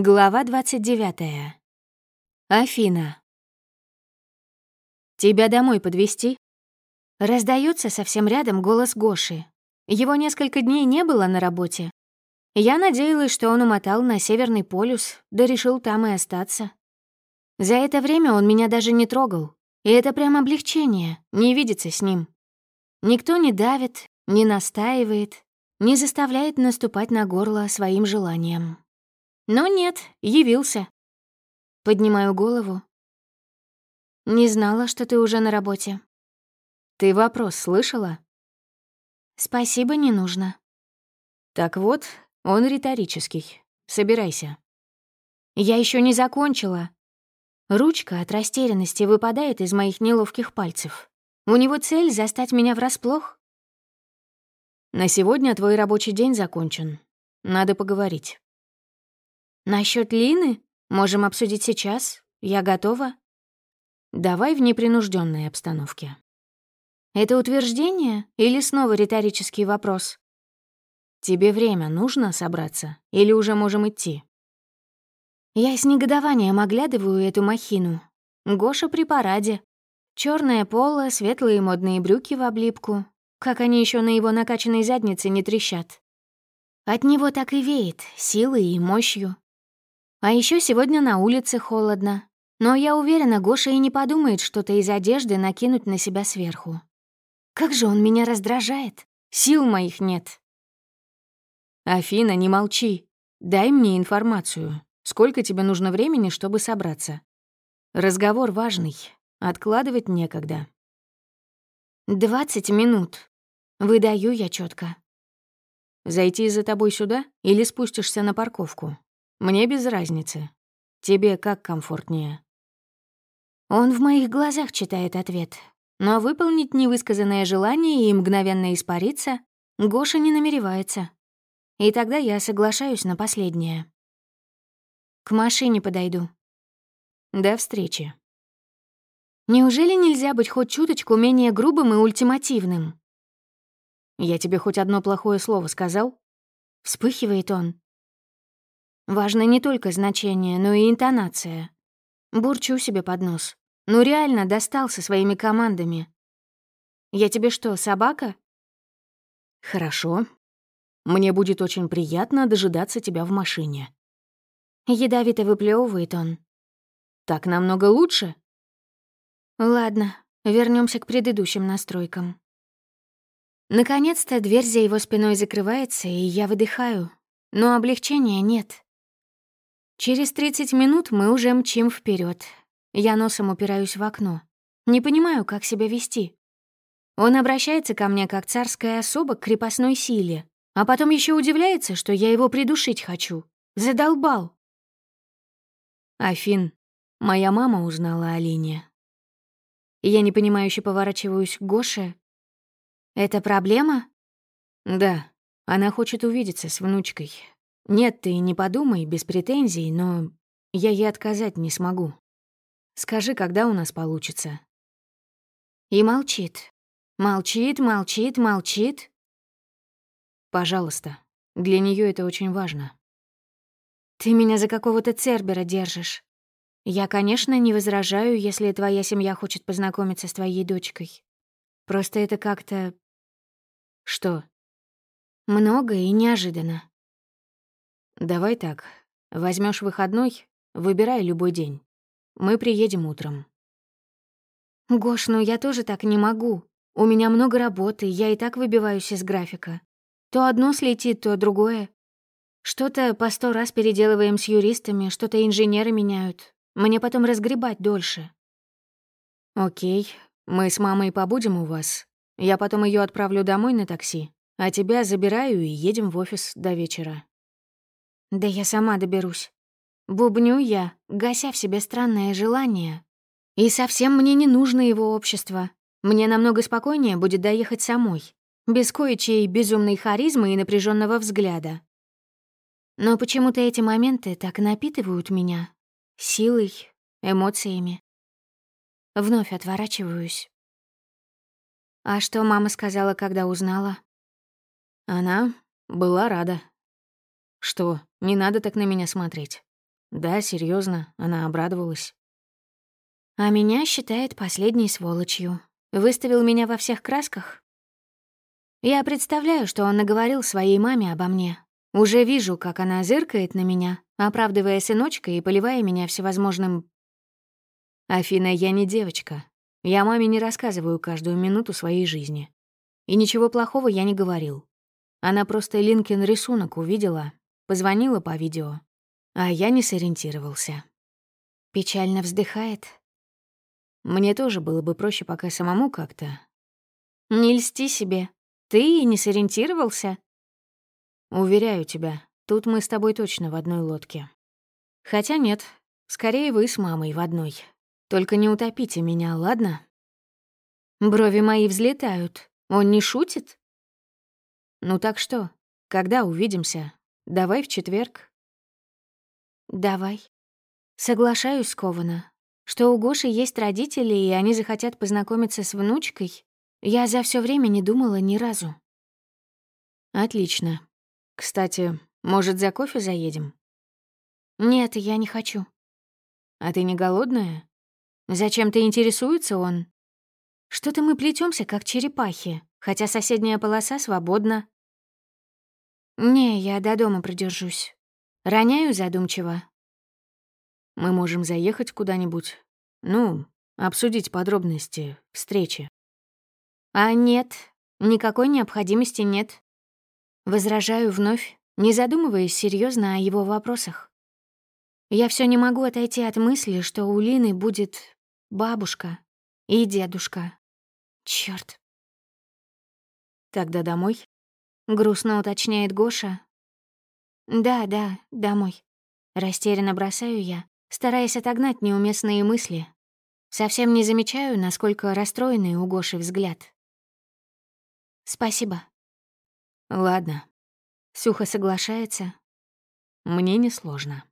Глава 29. Афина. «Тебя домой подвести? Раздается совсем рядом голос Гоши. Его несколько дней не было на работе. Я надеялась, что он умотал на Северный полюс, да решил там и остаться. За это время он меня даже не трогал, и это прям облегчение, не видеться с ним. Никто не давит, не настаивает, не заставляет наступать на горло своим желанием. Но нет, явился. Поднимаю голову. Не знала, что ты уже на работе. Ты вопрос слышала? Спасибо, не нужно. Так вот, он риторический. Собирайся. Я еще не закончила. Ручка от растерянности выпадает из моих неловких пальцев. У него цель застать меня врасплох? На сегодня твой рабочий день закончен. Надо поговорить. Насчет Лины можем обсудить сейчас. Я готова. Давай в непринужденной обстановке. Это утверждение или снова риторический вопрос? Тебе время нужно собраться или уже можем идти? Я с негодованием оглядываю эту махину. Гоша при параде. Черное поло, светлые модные брюки в облипку. Как они еще на его накачанной заднице не трещат. От него так и веет, силой и мощью. А еще сегодня на улице холодно. Но я уверена, Гоша и не подумает что-то из одежды накинуть на себя сверху. Как же он меня раздражает. Сил моих нет. Афина, не молчи. Дай мне информацию. Сколько тебе нужно времени, чтобы собраться? Разговор важный. Откладывать некогда. «Двадцать минут. Выдаю я четко. Зайти за тобой сюда или спустишься на парковку? Мне без разницы. Тебе как комфортнее?» Он в моих глазах читает ответ, но выполнить невысказанное желание и мгновенно испариться Гоша не намеревается. И тогда я соглашаюсь на последнее. К машине подойду. До встречи. Неужели нельзя быть хоть чуточку менее грубым и ультимативным? Я тебе хоть одно плохое слово сказал? Вспыхивает он. Важно не только значение, но и интонация. Бурчу себе под нос. Ну реально достал со своими командами. Я тебе что, собака? Хорошо. Мне будет очень приятно дожидаться тебя в машине. Ядовито выплевывает он. Так намного лучше? Ладно, вернемся к предыдущим настройкам. Наконец-то дверь за его спиной закрывается, и я выдыхаю. Но облегчения нет. Через 30 минут мы уже мчим вперед. Я носом упираюсь в окно. Не понимаю, как себя вести. Он обращается ко мне как царская особа к крепостной силе, а потом еще удивляется, что я его придушить хочу. Задолбал. Афин, моя мама узнала о Лине. Я непонимающе поворачиваюсь к Гоше. «Это проблема?» «Да, она хочет увидеться с внучкой. Нет, ты не подумай, без претензий, но я ей отказать не смогу. Скажи, когда у нас получится». И молчит. Молчит, молчит, молчит. Пожалуйста, для нее это очень важно. Ты меня за какого-то Цербера держишь. Я, конечно, не возражаю, если твоя семья хочет познакомиться с твоей дочкой. Просто это как-то... Что? Много и неожиданно. Давай так. Возьмешь выходной, выбирай любой день. Мы приедем утром. Гош, ну я тоже так не могу. У меня много работы, я и так выбиваюсь из графика. То одно слетит, то другое. Что-то по сто раз переделываем с юристами, что-то инженеры меняют. Мне потом разгребать дольше. Окей, мы с мамой побудем у вас. Я потом ее отправлю домой на такси, а тебя забираю и едем в офис до вечера. Да я сама доберусь. Бубню я, гася в себе странное желание. И совсем мне не нужно его общество. Мне намного спокойнее будет доехать самой, без кое-чьей безумной харизмы и напряженного взгляда. Но почему-то эти моменты так напитывают меня силой, эмоциями. Вновь отворачиваюсь. А что мама сказала, когда узнала? Она была рада. Что, не надо так на меня смотреть. Да, серьезно, она обрадовалась. А меня считает последней сволочью. Выставил меня во всех красках. Я представляю, что он наговорил своей маме обо мне. Уже вижу, как она зыркает на меня, оправдывая сыночка и поливая меня всевозможным... Афина, я не девочка. Я маме не рассказываю каждую минуту своей жизни. И ничего плохого я не говорил. Она просто Линкин рисунок увидела, позвонила по видео, а я не сориентировался. Печально вздыхает. Мне тоже было бы проще пока самому как-то. Не льсти себе. Ты и не сориентировался? Уверяю тебя, тут мы с тобой точно в одной лодке. Хотя нет, скорее вы с мамой в одной. Только не утопите меня, ладно? Брови мои взлетают. Он не шутит? Ну так что, когда увидимся? Давай в четверг. Давай. Соглашаюсь скованно. Что у Гоши есть родители, и они захотят познакомиться с внучкой, я за все время не думала ни разу. Отлично. Кстати, может, за кофе заедем? Нет, я не хочу. А ты не голодная? Зачем ты интересуется он? Что-то мы плетемся как черепахи, хотя соседняя полоса свободна. Не, я до дома продержусь. Роняю задумчиво. Мы можем заехать куда-нибудь. Ну, обсудить подробности встречи. А нет, никакой необходимости нет. Возражаю вновь, не задумываясь серьезно о его вопросах. Я все не могу отойти от мысли, что у Лины будет бабушка и дедушка. Черт. Тогда домой? Грустно уточняет Гоша. Да, да, домой. Растерянно бросаю я, стараясь отогнать неуместные мысли. Совсем не замечаю, насколько расстроенный у Гоши взгляд. Спасибо. Ладно. Сухо соглашается. Мне несложно.